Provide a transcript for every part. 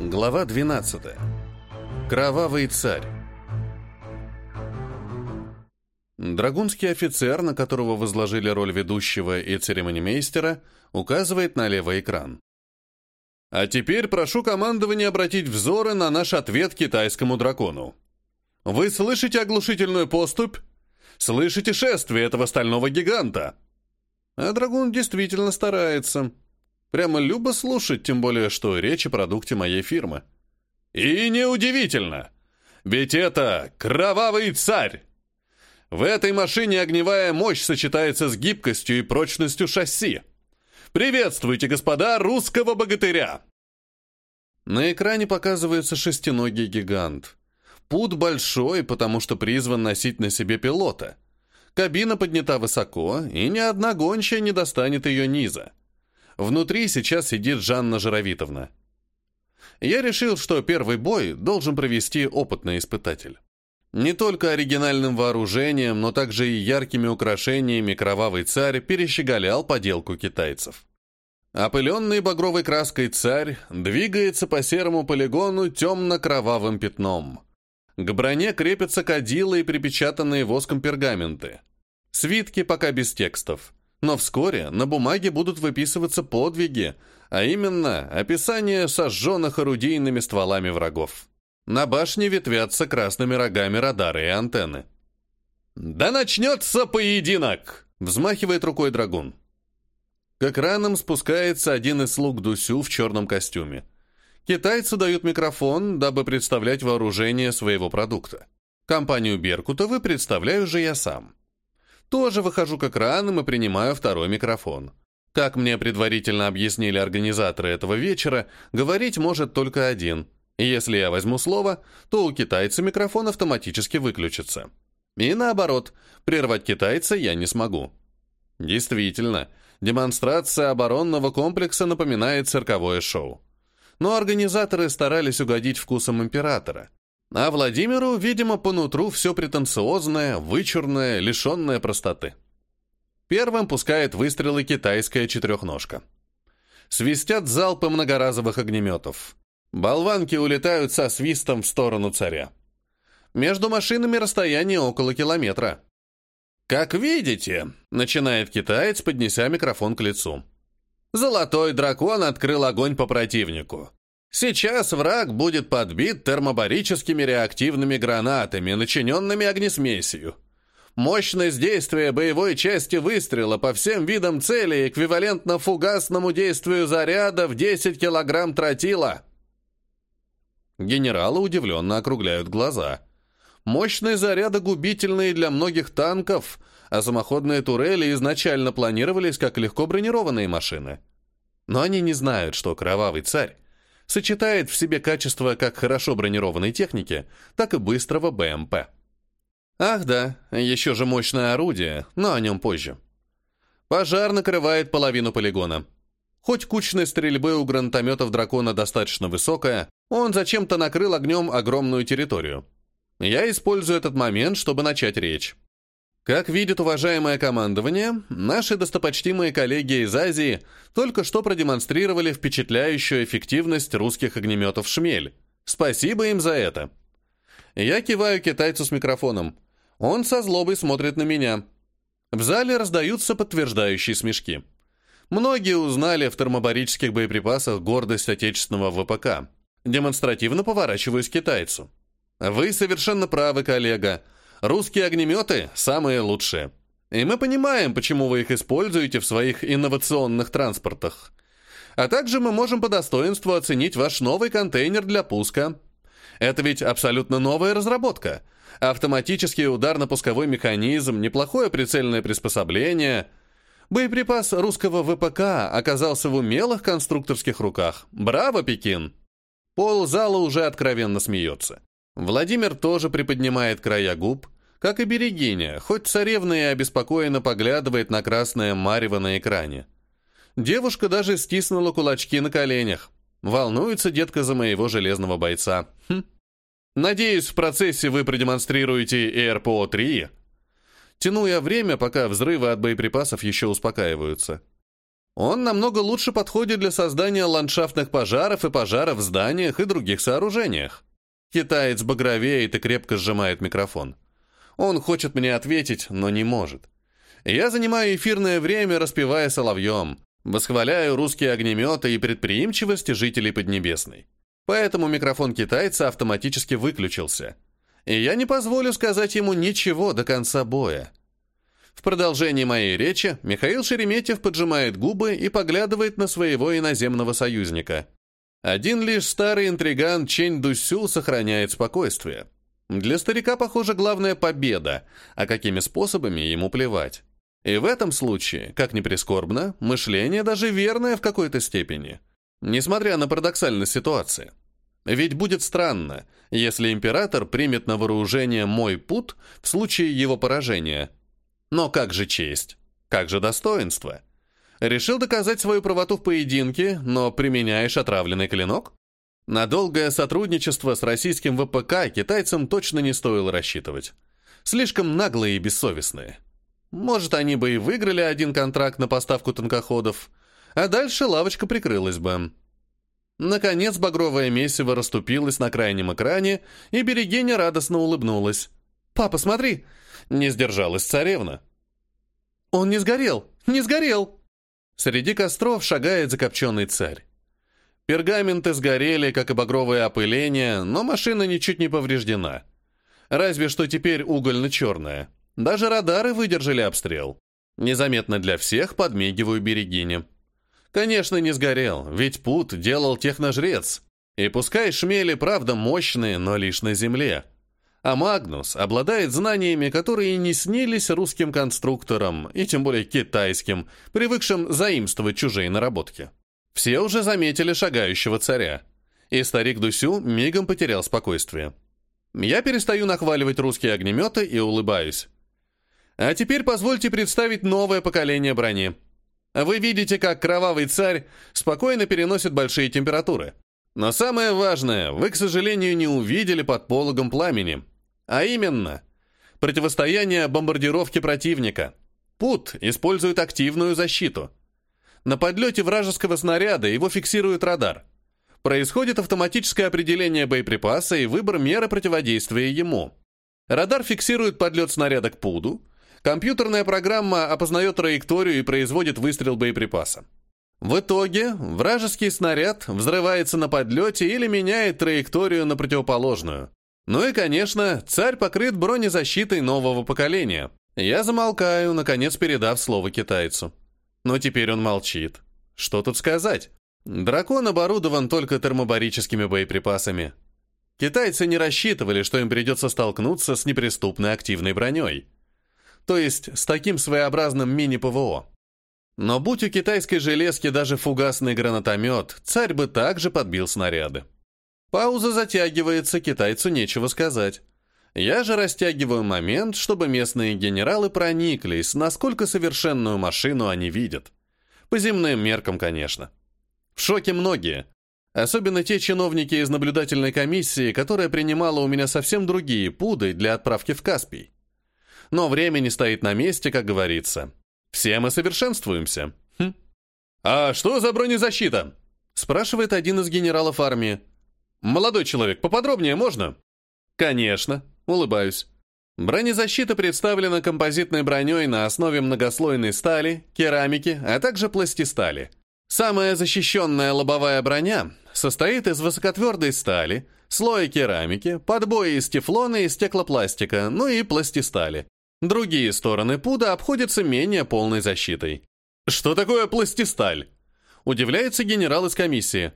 Глава 12. Кровавый царь. Драгунский офицер, на которого возложили роль ведущего и церемонимейстера, указывает на левый экран. А теперь прошу командование обратить взоры на наш ответ китайскому дракону. Вы слышите оглушительную поступь? Слышите шествие этого стального гиганта? А драгун действительно старается. Прямо любо слушать, тем более, что речь о продукте моей фирмы. И неудивительно, ведь это кровавый царь. В этой машине огневая мощь сочетается с гибкостью и прочностью шасси. Приветствуйте, господа, русского богатыря! На экране показывается шестиногий гигант. Пут большой, потому что призван носить на себе пилота. Кабина поднята высоко, и ни одна гончая не достанет ее низа. Внутри сейчас сидит Жанна Жировитовна. Я решил, что первый бой должен провести опытный испытатель. Не только оригинальным вооружением, но также и яркими украшениями кровавый царь перещеголял поделку китайцев. Опыленный багровой краской царь двигается по серому полигону темно-кровавым пятном. К броне крепятся кадилы и припечатанные воском пергаменты. Свитки пока без текстов. Но вскоре на бумаге будут выписываться подвиги, а именно описание сожженных орудийными стволами врагов. На башне ветвятся красными рогами радары и антенны. «Да начнется поединок!» — взмахивает рукой драгун. К экранам спускается один из слуг Дусю в черном костюме. Китайцы дают микрофон, дабы представлять вооружение своего продукта. Компанию Беркутовы представляю же я сам. Тоже выхожу к экранам и принимаю второй микрофон. Как мне предварительно объяснили организаторы этого вечера, говорить может только один. Если я возьму слово, то у китайца микрофон автоматически выключится. И наоборот, прервать китайца я не смогу. Действительно, демонстрация оборонного комплекса напоминает цирковое шоу. Но организаторы старались угодить вкусам императора. А Владимиру, видимо, по нутру все претенциозное, вычурное, лишенное простоты. Первым пускает выстрелы китайская четырехножка. Свистят залпы многоразовых огнеметов. Болванки улетают со свистом в сторону царя. Между машинами расстояние около километра. «Как видите», — начинает китаец, поднеся микрофон к лицу. «Золотой дракон открыл огонь по противнику. Сейчас враг будет подбит термобарическими реактивными гранатами, начиненными огнесмесью. Мощность действия боевой части выстрела по всем видам цели эквивалентна фугасному действию заряда в 10 килограмм тротила. Генералы удивленно округляют глаза. Мощные заряды губительные для многих танков, а самоходные турели изначально планировались как легко бронированные машины. Но они не знают, что кровавый царь сочетает в себе качества как хорошо бронированной техники, так и быстрого БМП. Ах да, еще же мощное орудие, но о нем позже. Пожар накрывает половину полигона. Хоть кучность стрельбы у гранатометов дракона достаточно высокая, он зачем-то накрыл огнем огромную территорию. Я использую этот момент, чтобы начать речь. Как видит уважаемое командование, наши достопочтимые коллеги из Азии только что продемонстрировали впечатляющую эффективность русских огнеметов «Шмель». Спасибо им за это. Я киваю китайцу с микрофоном. Он со злобой смотрит на меня. В зале раздаются подтверждающие смешки. Многие узнали в термобарических боеприпасах гордость отечественного ВПК. Демонстративно поворачиваюсь к китайцу. Вы совершенно правы, коллега. Русские огнеметы – самые лучшие. И мы понимаем, почему вы их используете в своих инновационных транспортах. А также мы можем по достоинству оценить ваш новый контейнер для пуска. Это ведь абсолютно новая разработка. Автоматический ударно-пусковой механизм, неплохое прицельное приспособление. Боеприпас русского ВПК оказался в умелых конструкторских руках. Браво, Пекин! Пол зала уже откровенно смеется. Владимир тоже приподнимает края губ, как и Берегиня, хоть царевна и обеспокоенно поглядывает на красное марево на экране. Девушка даже стиснула кулачки на коленях. Волнуется детка за моего железного бойца. Хм. Надеюсь, в процессе вы продемонстрируете ЭРПО-3. Тяну я время, пока взрывы от боеприпасов еще успокаиваются. Он намного лучше подходит для создания ландшафтных пожаров и пожаров в зданиях и других сооружениях. Китаец багровеет и крепко сжимает микрофон. Он хочет мне ответить, но не может. Я занимаю эфирное время, распевая соловьем, восхваляю русские огнеметы и предприимчивость жителей Поднебесной. Поэтому микрофон китайца автоматически выключился. И я не позволю сказать ему ничего до конца боя. В продолжении моей речи Михаил Шереметьев поджимает губы и поглядывает на своего иноземного союзника. Один лишь старый интриган Чень Дусю сохраняет спокойствие. Для старика, похоже, главная победа, а какими способами ему плевать. И в этом случае, как ни прискорбно, мышление даже верное в какой-то степени. Несмотря на парадоксальность ситуации. Ведь будет странно, если император примет на вооружение мой пут в случае его поражения. Но как же честь? Как же достоинство? Решил доказать свою правоту в поединке, но применяешь отравленный клинок? На долгое сотрудничество с российским ВПК китайцам точно не стоило рассчитывать. Слишком наглые и бессовестные. Может, они бы и выиграли один контракт на поставку танкоходов, а дальше лавочка прикрылась бы. Наконец багровое месиво расступилось на крайнем экране, и Берегиня радостно улыбнулась. «Папа, смотри!» — не сдержалась царевна. «Он не сгорел! Не сгорел!» Среди костров шагает закопченный царь. Пергаменты сгорели, как и багровое опыление, но машина ничуть не повреждена. Разве что теперь угольно-черная. Даже радары выдержали обстрел. Незаметно для всех подмигиваю берегине. Конечно, не сгорел, ведь пут делал техножрец. И пускай шмели, правда, мощные, но лишь на земле. А Магнус обладает знаниями, которые не снились русским конструкторам, и тем более китайским, привыкшим заимствовать чужие наработки. Все уже заметили шагающего царя. И старик Дусю мигом потерял спокойствие. Я перестаю нахваливать русские огнеметы и улыбаюсь. А теперь позвольте представить новое поколение брони. Вы видите, как кровавый царь спокойно переносит большие температуры. Но самое важное, вы, к сожалению, не увидели под пологом пламени. А именно, противостояние бомбардировке противника. Пут использует активную защиту. На подлете вражеского снаряда его фиксирует радар. Происходит автоматическое определение боеприпаса и выбор меры противодействия ему. Радар фиксирует подлет снаряда к пуду, компьютерная программа опознает траекторию и производит выстрел боеприпаса. В итоге вражеский снаряд взрывается на подлете или меняет траекторию на противоположную. Ну и, конечно, царь покрыт бронезащитой нового поколения. Я замолкаю, наконец передав слово китайцу. Но теперь он молчит. Что тут сказать? Дракон оборудован только термобарическими боеприпасами. Китайцы не рассчитывали, что им придется столкнуться с неприступной активной броней. То есть с таким своеобразным мини-ПВО. Но будь у китайской железки даже фугасный гранатомет, царь бы также подбил снаряды. Пауза затягивается, китайцу нечего сказать. Я же растягиваю момент, чтобы местные генералы прониклись, насколько совершенную машину они видят. По земным меркам, конечно. В шоке многие. Особенно те чиновники из наблюдательной комиссии, которая принимала у меня совсем другие пуды для отправки в Каспий. Но время не стоит на месте, как говорится. Все мы совершенствуемся. Хм. «А что за бронезащита?» спрашивает один из генералов армии. «Молодой человек, поподробнее можно?» «Конечно», — улыбаюсь. Бронезащита представлена композитной броней на основе многослойной стали, керамики, а также пластистали. Самая защищенная лобовая броня состоит из высокотвердой стали, слоя керамики, подбоя из тефлона и стеклопластика, ну и пластистали. Другие стороны пуда обходятся менее полной защитой. «Что такое пластисталь?» Удивляется генерал из комиссии.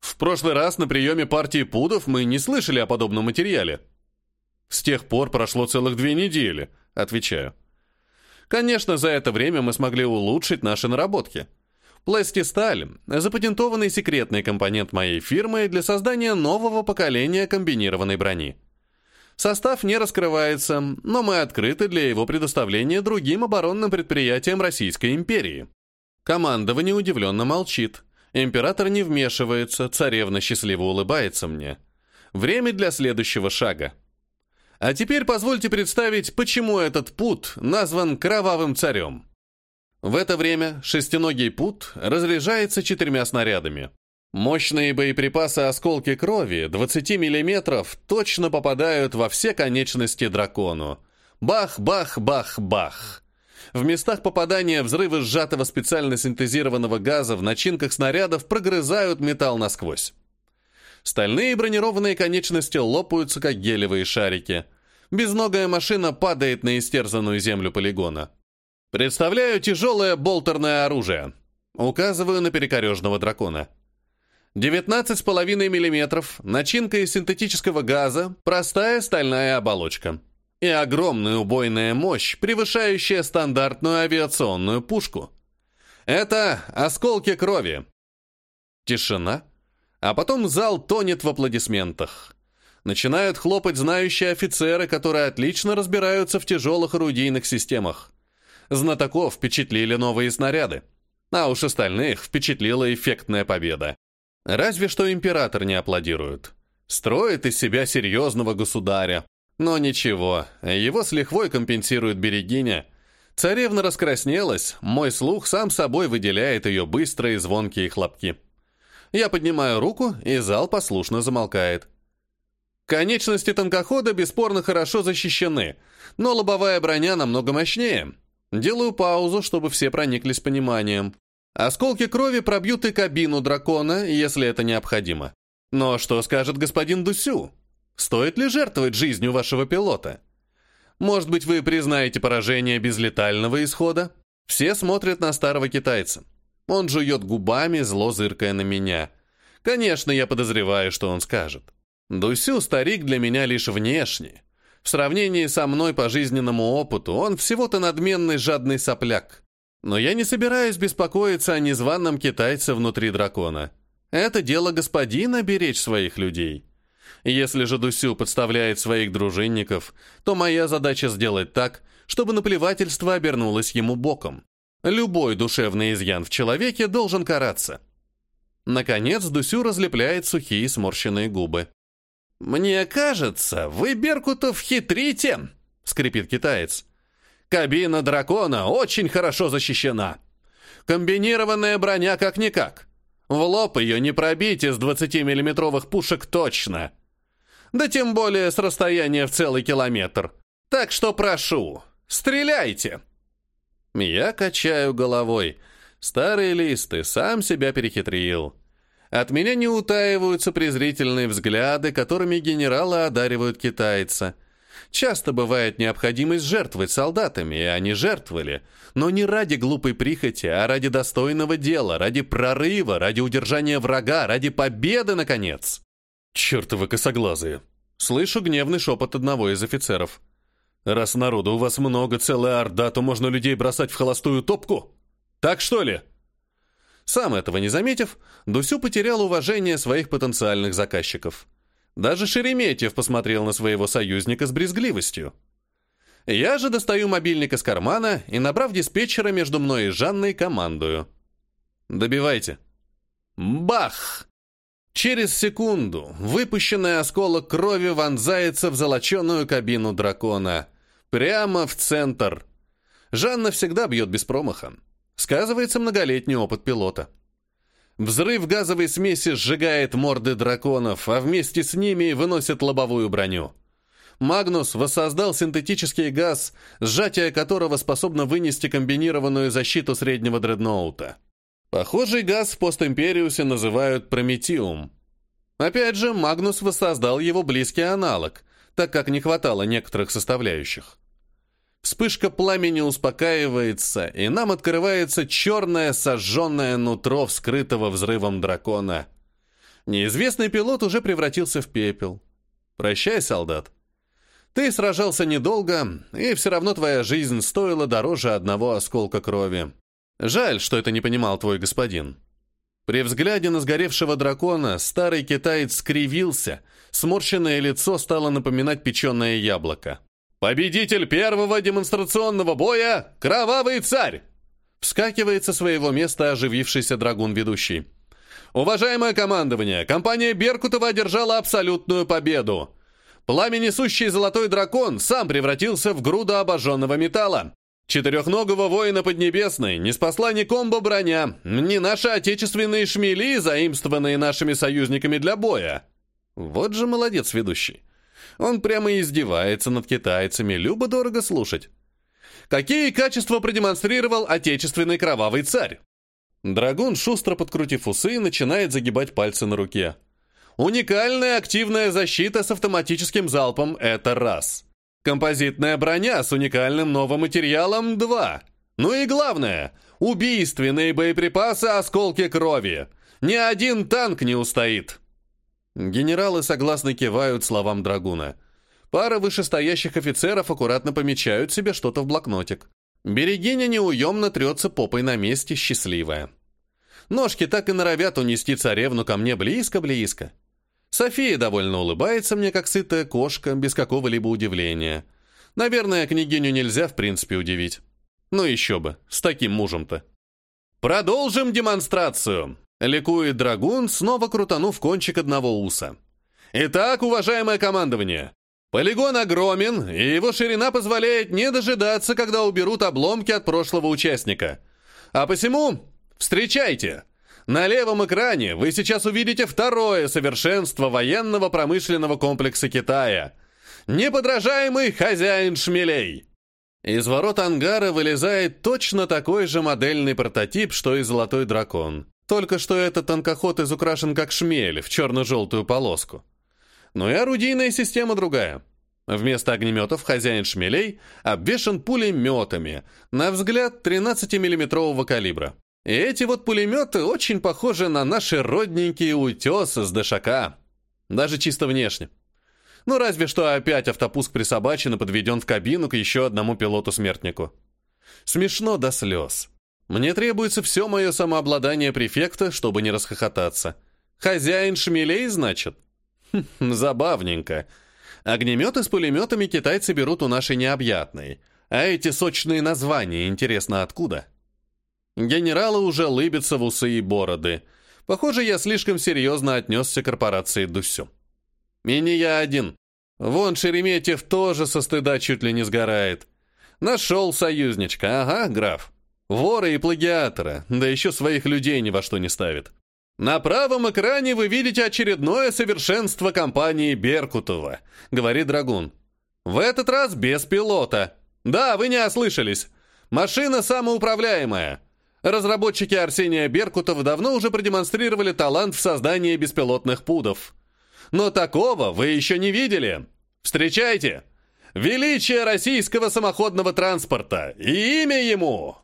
В прошлый раз на приеме партии пудов мы не слышали о подобном материале. С тех пор прошло целых две недели, отвечаю. Конечно, за это время мы смогли улучшить наши наработки. Пластисталь – запатентованный секретный компонент моей фирмы для создания нового поколения комбинированной брони. Состав не раскрывается, но мы открыты для его предоставления другим оборонным предприятиям Российской империи. Командование удивленно молчит – Император не вмешивается, царевна счастливо улыбается мне. Время для следующего шага. А теперь позвольте представить, почему этот пут назван Кровавым Царем. В это время шестиногий пут разряжается четырьмя снарядами. Мощные боеприпасы осколки крови 20 мм точно попадают во все конечности дракону. Бах, бах, бах, бах. В местах попадания взрывы сжатого специально синтезированного газа в начинках снарядов прогрызают металл насквозь. Стальные бронированные конечности лопаются, как гелевые шарики. Безногая машина падает на истерзанную землю полигона. Представляю тяжелое болтерное оружие. Указываю на перекорежного дракона. 19,5 мм, начинка из синтетического газа, простая стальная оболочка. И огромная убойная мощь, превышающая стандартную авиационную пушку. Это осколки крови. Тишина. А потом зал тонет в аплодисментах. Начинают хлопать знающие офицеры, которые отлично разбираются в тяжелых орудийных системах. Знатоков впечатлили новые снаряды. А уж остальных впечатлила эффектная победа. Разве что император не аплодирует. Строит из себя серьезного государя. Но ничего, его с лихвой компенсирует берегиня. Царевна раскраснелась, мой слух сам собой выделяет ее быстрые звонкие хлопки. Я поднимаю руку, и зал послушно замолкает. Конечности танкохода бесспорно хорошо защищены, но лобовая броня намного мощнее. Делаю паузу, чтобы все прониклись пониманием. Осколки крови пробьют и кабину дракона, если это необходимо. Но что скажет господин Дусю? Стоит ли жертвовать жизнью вашего пилота? Может быть, вы признаете поражение без летального исхода? Все смотрят на старого китайца. Он жует губами, зло зыркая на меня. Конечно, я подозреваю, что он скажет. Дусю старик для меня лишь внешний. В сравнении со мной по жизненному опыту он всего-то надменный жадный сопляк. Но я не собираюсь беспокоиться о незваном китайце внутри дракона. Это дело господина беречь своих людей. Если же Дусю подставляет своих дружинников, то моя задача сделать так, чтобы наплевательство обернулось ему боком. Любой душевный изъян в человеке должен караться. Наконец Дусю разлепляет сухие сморщенные губы. «Мне кажется, вы, Беркутов, хитрите!» — скрипит китаец. Кабина дракона очень хорошо защищена. Комбинированная броня как-никак. В лоб ее не пробить из 20-миллиметровых пушек точно. Да тем более с расстояния в целый километр. Так что прошу, стреляйте. Я качаю головой. Старые листы, сам себя перехитрил. От меня не утаиваются презрительные взгляды, которыми генералы одаривают китайца. Часто бывает необходимость жертвовать солдатами, и они жертвовали, но не ради глупой прихоти, а ради достойного дела, ради прорыва, ради удержания врага, ради победы, наконец. Чертовы косоглазые. Слышу гневный шепот одного из офицеров. Раз народу у вас много, целая орда, то можно людей бросать в холостую топку? Так что ли? Сам этого не заметив, Дусю потерял уважение своих потенциальных заказчиков. Даже Шереметьев посмотрел на своего союзника с брезгливостью. Я же достаю мобильник из кармана и, набрав диспетчера между мной и Жанной, командую. «Добивайте». Бах! Через секунду выпущенный осколок крови вонзается в золоченую кабину дракона. Прямо в центр. Жанна всегда бьет без промаха. Сказывается многолетний опыт пилота. Взрыв газовой смеси сжигает морды драконов, а вместе с ними выносит лобовую броню. Магнус воссоздал синтетический газ, сжатие которого способно вынести комбинированную защиту среднего дредноута. Похожий газ в постимпериусе называют прометиум. Опять же, Магнус воссоздал его близкий аналог, так как не хватало некоторых составляющих. Вспышка пламени успокаивается, и нам открывается черное сожженное нутро вскрытого взрывом дракона. Неизвестный пилот уже превратился в пепел. Прощай, солдат. Ты сражался недолго, и все равно твоя жизнь стоила дороже одного осколка крови. Жаль, что это не понимал твой господин. При взгляде на сгоревшего дракона старый китаец скривился, сморщенное лицо стало напоминать печеное яблоко. «Победитель первого демонстрационного боя — Кровавый Царь!» Вскакивает со своего места оживившийся драгун-ведущий. «Уважаемое командование, компания Беркутова одержала абсолютную победу. Пламенесущий золотой дракон сам превратился в груду обожженного металла. Четырехногого воина Поднебесной не спасла ни комбо-броня, ни наши отечественные шмели, заимствованные нашими союзниками для боя. Вот же молодец ведущий. Он прямо издевается над китайцами, любо-дорого слушать. Какие качества продемонстрировал отечественный кровавый царь? Драгун, шустро подкрутив усы, начинает загибать пальцы на руке. Уникальная активная защита с автоматическим залпом – это раз. Композитная броня с уникальным новым материалом – два. Ну и главное – убийственные боеприпасы осколки крови. Ни один танк не устоит. Генералы согласно кивают словам Драгуна. Пара вышестоящих офицеров аккуратно помечают себе что-то в блокнотик. Берегиня неуемно трется попой на месте, счастливая. Ножки так и норовят унести царевну ко мне близко-близко. София довольно улыбается мне, как сытая кошка, без какого-либо удивления. Наверное, княгиню нельзя в принципе удивить. Ну еще бы, с таким мужем-то. «Продолжим демонстрацию!» — ликует драгун, снова крутанув кончик одного уса. «Итак, уважаемое командование, Полигон огромен, и его ширина позволяет не дожидаться, когда уберут обломки от прошлого участника. А посему, встречайте! На левом экране вы сейчас увидите второе совершенство военного промышленного комплекса Китая. Неподражаемый хозяин шмелей. Из ворот ангара вылезает точно такой же модельный прототип, что и золотой дракон. Только что этот танкоход изукрашен как шмель в черно-желтую полоску но и орудийная система другая. Вместо огнеметов хозяин шмелей обвешан пулеметами, на взгляд 13-миллиметрового калибра. И эти вот пулеметы очень похожи на наши родненькие утесы с ДШК. Даже чисто внешне. Ну, разве что опять автопуск присобачен и подведен в кабину к еще одному пилоту-смертнику. Смешно до слез. Мне требуется все мое самообладание префекта, чтобы не расхохотаться. Хозяин шмелей, значит? Забавненько. Огнеметы с пулеметами китайцы берут у нашей необъятной. А эти сочные названия, интересно, откуда? Генералы уже лыбятся в усы и бороды. Похоже, я слишком серьезно отнесся к корпорации Дусю. И не я один. Вон Шереметьев тоже со стыда чуть ли не сгорает. Нашел союзничка, ага, граф. Вора и плагиатора, да еще своих людей ни во что не ставит. «На правом экране вы видите очередное совершенство компании Беркутова», — говорит Драгун. «В этот раз без пилота. Да, вы не ослышались. Машина самоуправляемая. Разработчики Арсения Беркутова давно уже продемонстрировали талант в создании беспилотных пудов. Но такого вы еще не видели. Встречайте! Величие российского самоходного транспорта и имя ему